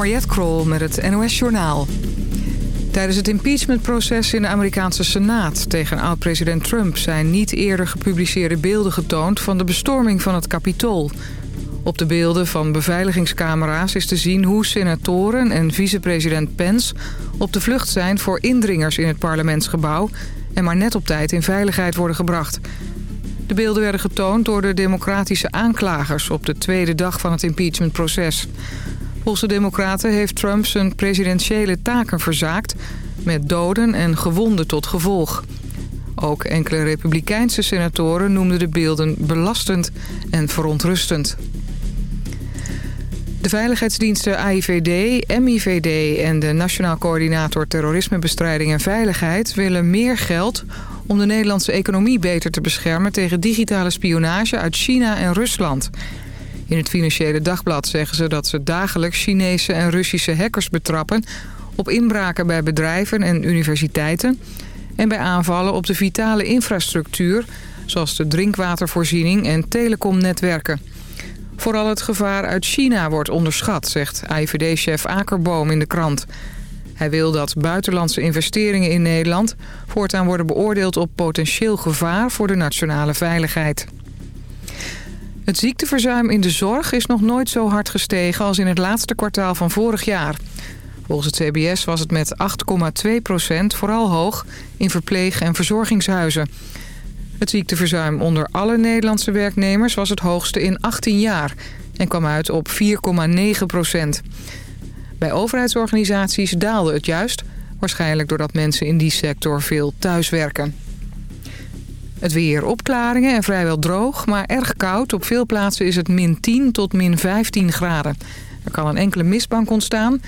Mariette Krol met het NOS Journaal. Tijdens het impeachmentproces in de Amerikaanse Senaat tegen oud-president Trump... zijn niet eerder gepubliceerde beelden getoond van de bestorming van het Capitool. Op de beelden van beveiligingscamera's is te zien hoe senatoren en vicepresident Pence... op de vlucht zijn voor indringers in het parlementsgebouw... en maar net op tijd in veiligheid worden gebracht. De beelden werden getoond door de democratische aanklagers... op de tweede dag van het impeachmentproces... Volgens de Democraten heeft Trump zijn presidentiële taken verzaakt... met doden en gewonden tot gevolg. Ook enkele republikeinse senatoren noemden de beelden belastend en verontrustend. De veiligheidsdiensten AIVD, MIVD en de Nationaal Coördinator Terrorismebestrijding en Veiligheid... willen meer geld om de Nederlandse economie beter te beschermen... tegen digitale spionage uit China en Rusland... In het Financiële Dagblad zeggen ze dat ze dagelijks Chinese en Russische hackers betrappen... op inbraken bij bedrijven en universiteiten... en bij aanvallen op de vitale infrastructuur... zoals de drinkwatervoorziening en telecomnetwerken. Vooral het gevaar uit China wordt onderschat, zegt IVD-chef Akerboom in de krant. Hij wil dat buitenlandse investeringen in Nederland... voortaan worden beoordeeld op potentieel gevaar voor de nationale veiligheid. Het ziekteverzuim in de zorg is nog nooit zo hard gestegen als in het laatste kwartaal van vorig jaar. Volgens het CBS was het met 8,2 procent vooral hoog in verpleeg- en verzorgingshuizen. Het ziekteverzuim onder alle Nederlandse werknemers was het hoogste in 18 jaar en kwam uit op 4,9 procent. Bij overheidsorganisaties daalde het juist, waarschijnlijk doordat mensen in die sector veel thuiswerken. Het weer opklaringen en vrijwel droog, maar erg koud. Op veel plaatsen is het min 10 tot min 15 graden. Er kan een enkele mistbank ontstaan.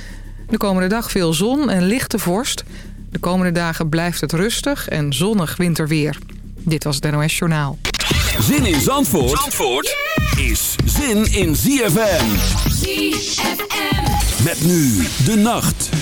De komende dag veel zon en lichte vorst. De komende dagen blijft het rustig en zonnig winterweer. Dit was het NOS Journaal. Zin in Zandvoort, Zandvoort is zin in ZFM. ZFM. Met nu de nacht.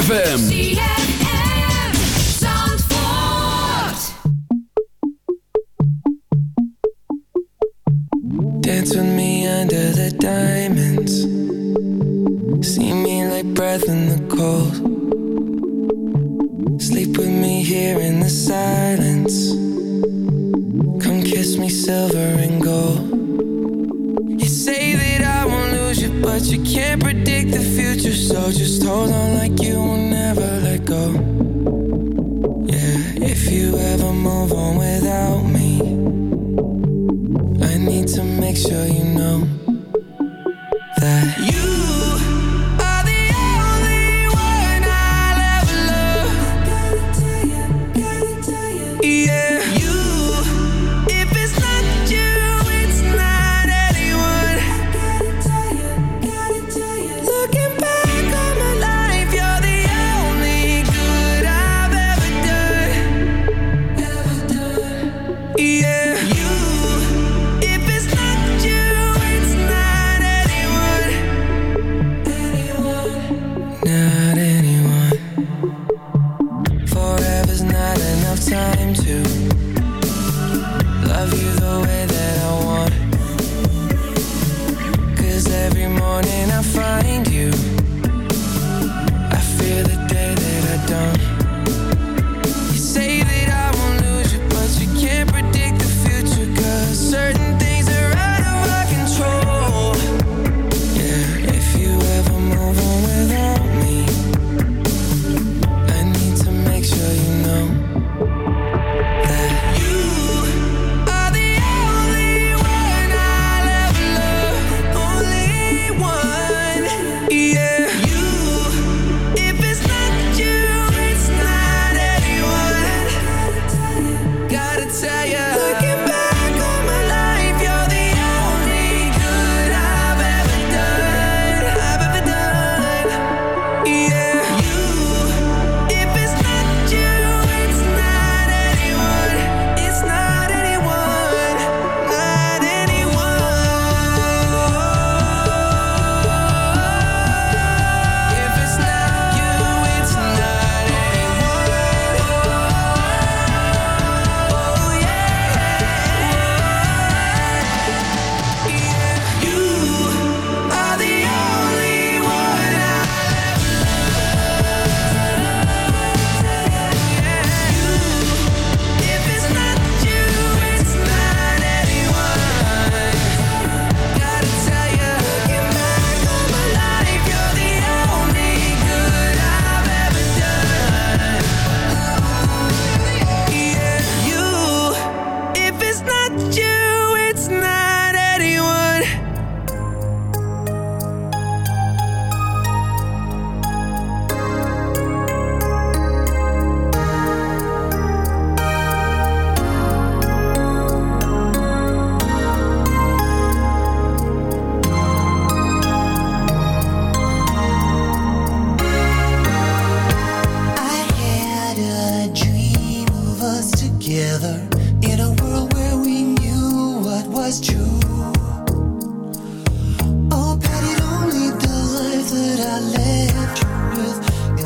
ZFM.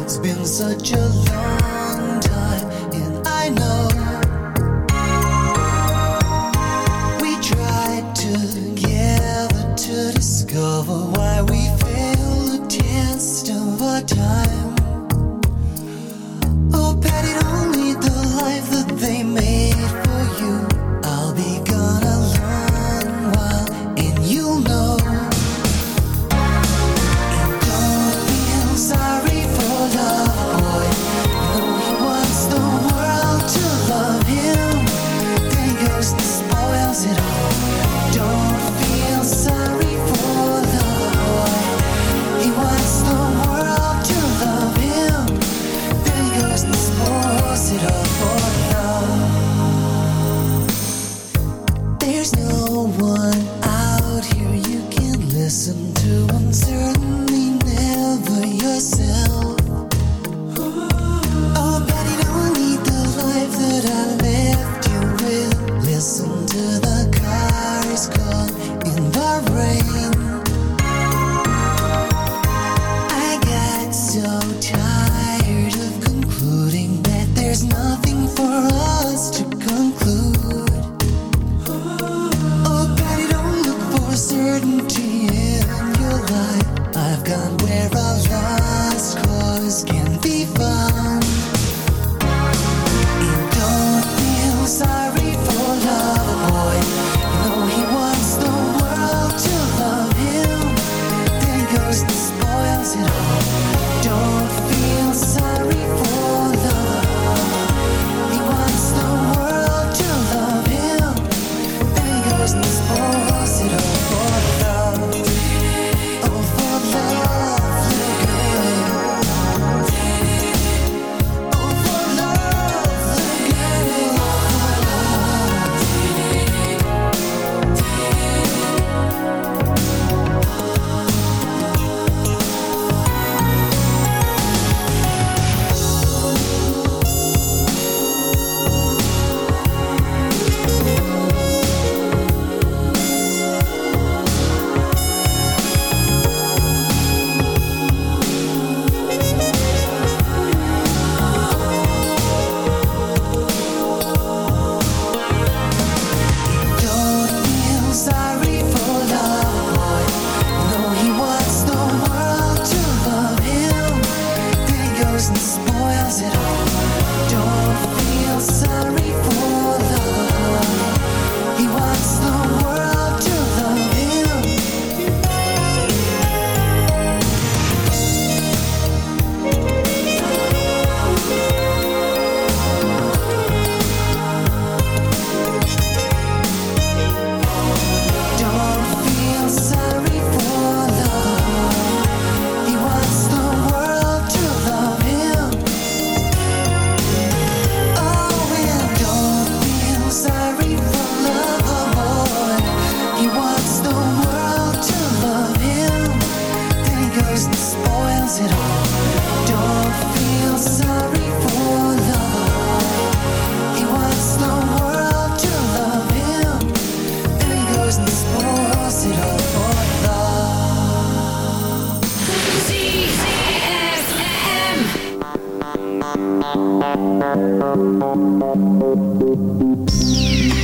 It's been such a long Thank you.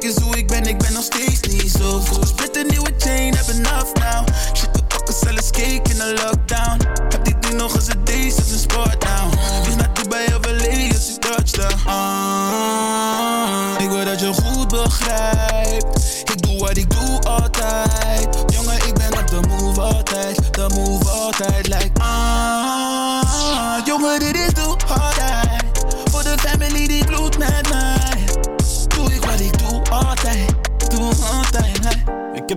Kijk eens hoe ik ben, ik ben nog steeds niet zo goed. Split een nieuwe chain, heb enough now. Shit, we pakken zelfs cake in de lockdown. Heb dit ding nog eens een deze, is een sport now. Vlieg naar Dubai of LA als ik touchdown. Ah, ik wil dat je goed begrijpt. Ik doe wat ik doe altijd. Jongen, ik ben op de move altijd. De move altijd, like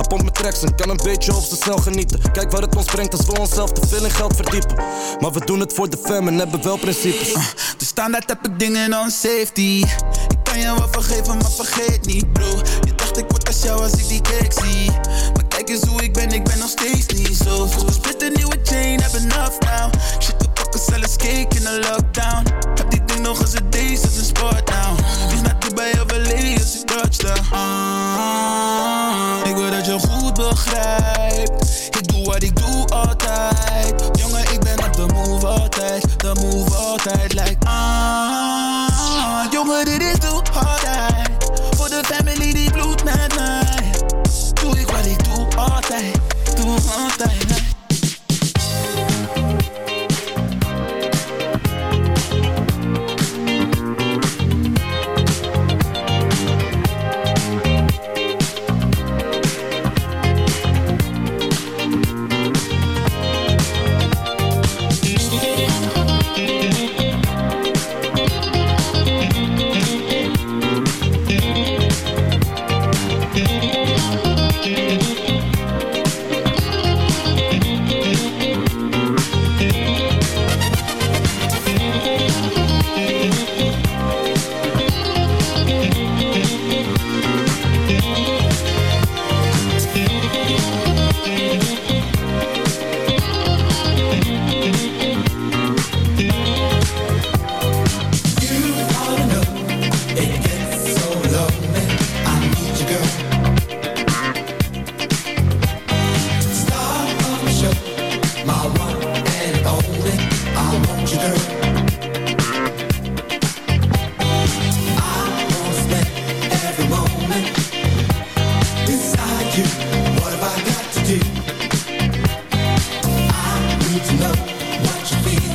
Hij pompt met tracks en kan een beetje op snel genieten. Kijk waar het ons brengt als we onszelf te veel in geld verdiepen. Maar we doen het voor de fam en hebben wel principes. Uh, de standaard heb dingen on safety. Ik kan je wel vergeven, maar vergeet niet, bro. Je dacht ik word als jou als ik die cake zie. Maar kijk eens hoe ik ben, ik ben nog steeds niet zo goed. Split een nieuwe chain, heb enough now. Shit, we pakken zelfs cake in de lockdown. Nog eens een deze, is een sport now. Vlieg naar Dubai of LA als ik touchdown. Uh, ik wil dat je goed begrijpt. Ik doe wat ik doe altijd.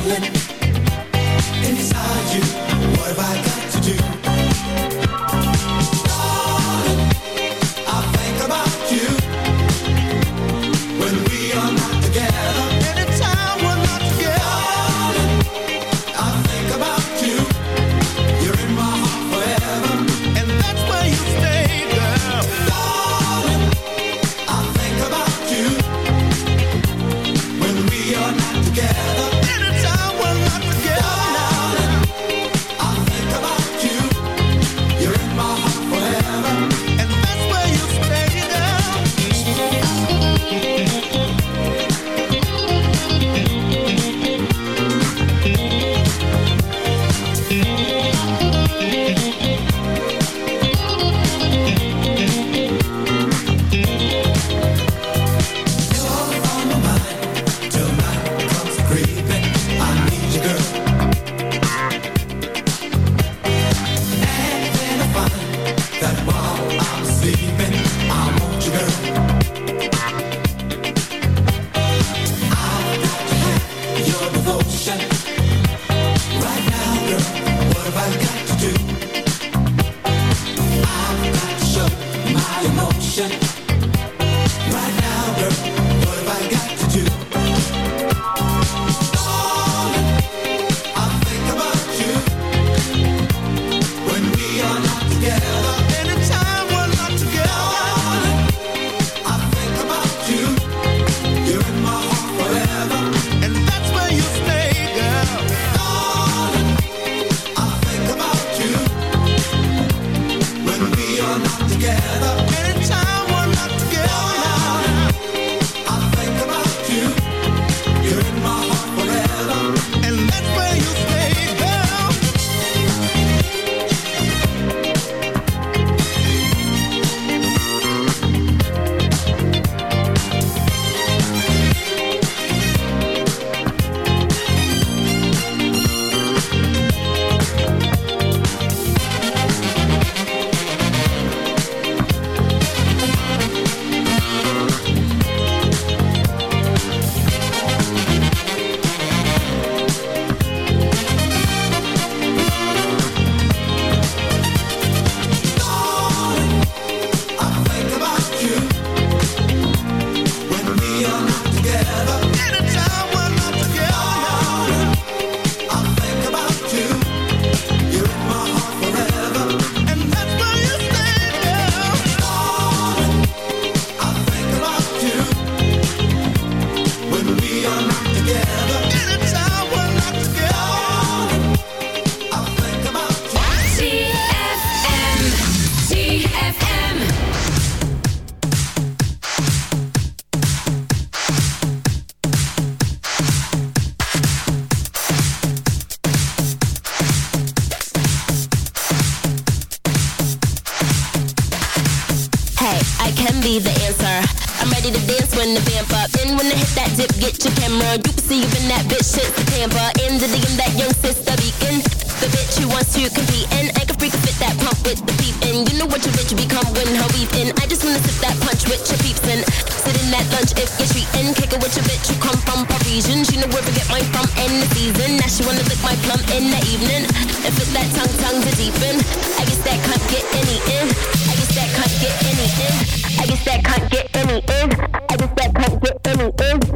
Dublin. you're not together. get mine from in the season. Now she wanna lick my plum in the evening. If it's that tongue, tongue to deepen. I guess that can't get any in. I guess that can't get any in. I guess that can't get any in. I guess that can't get any in.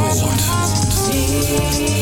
forward.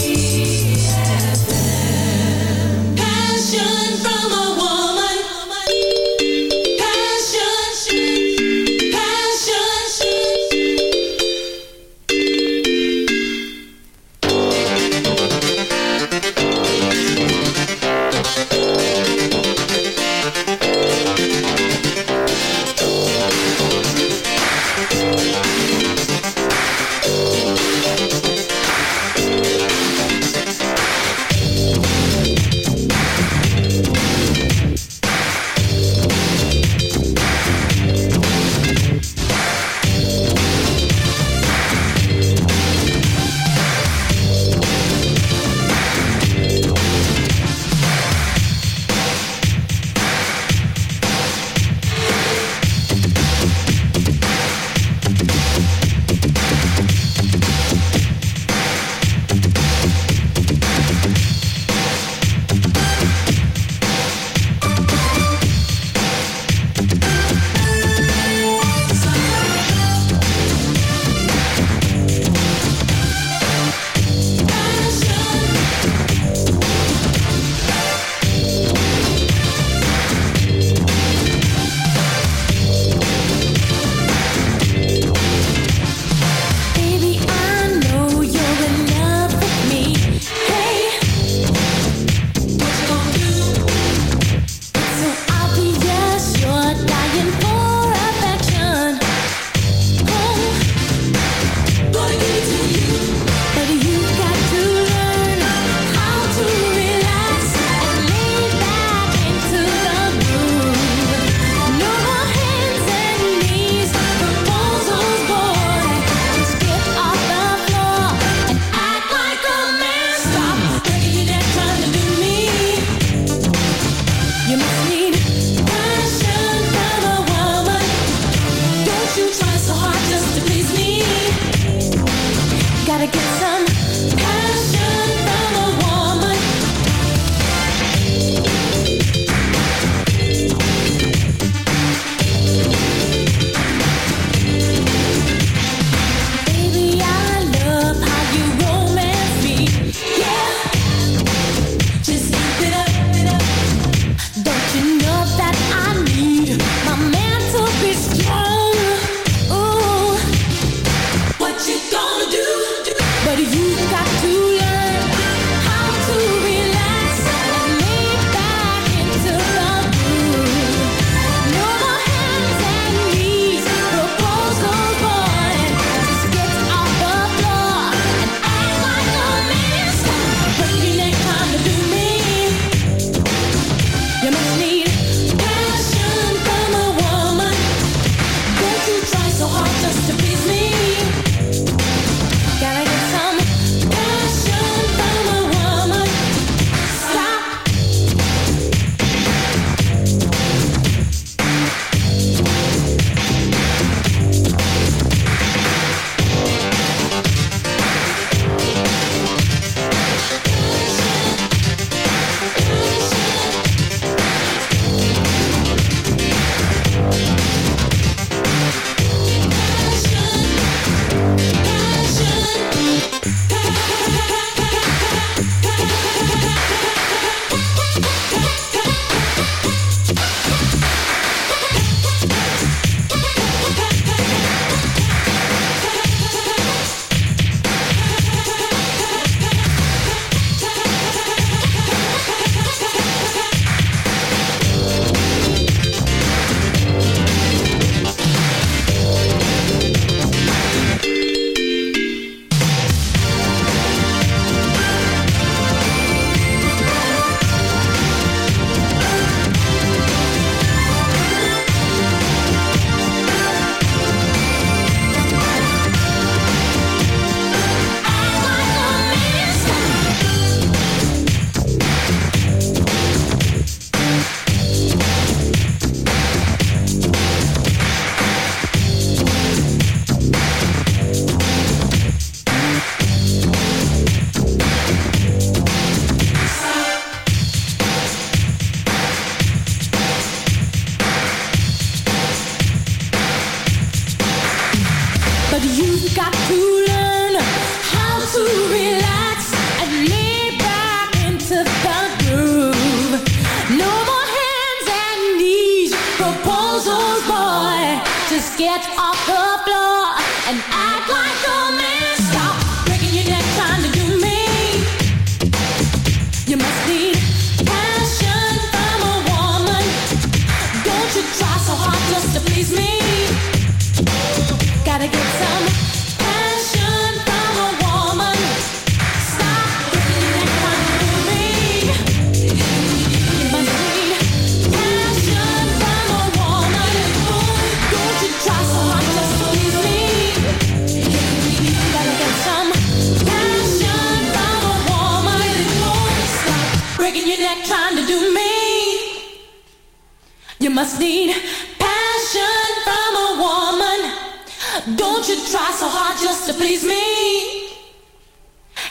Need passion from a woman. Don't you try so hard just to please me.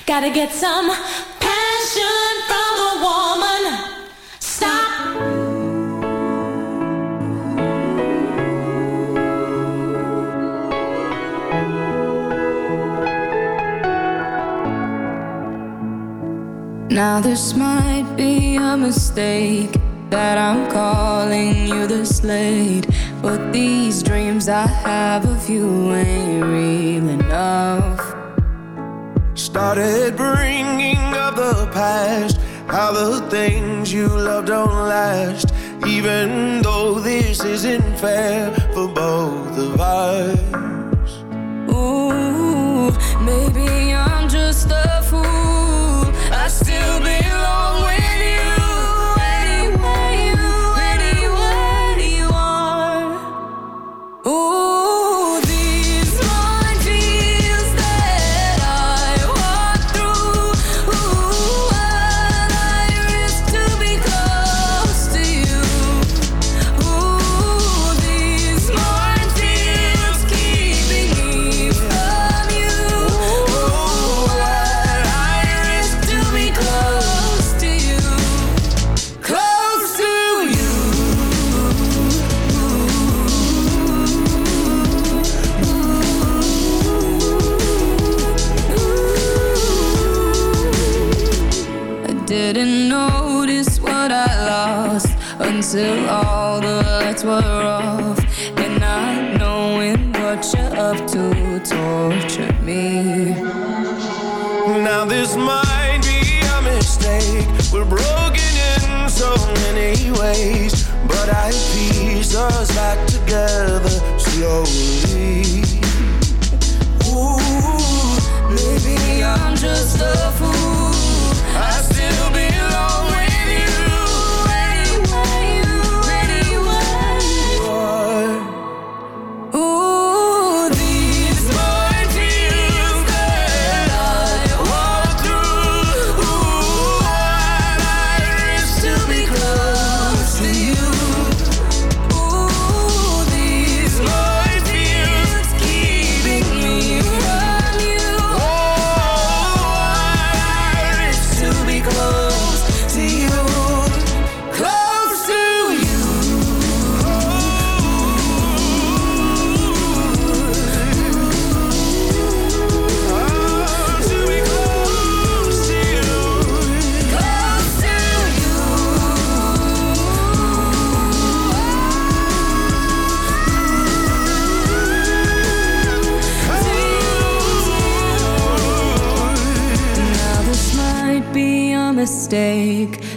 Gotta get some passion from a woman. Stop. Now this might be a mistake that I'm calling you the slate, but these dreams I have of you ain't real enough. Started bringing up the past, how the things you love don't last. Even though this isn't fair for both of us. Ooh, maybe I'm just a fool. I still belong with didn't notice what I lost until all the lights were off. And not knowing what you're up to tortured me. Now this might be a mistake. We're broken in so many ways, but I piece us back together slowly.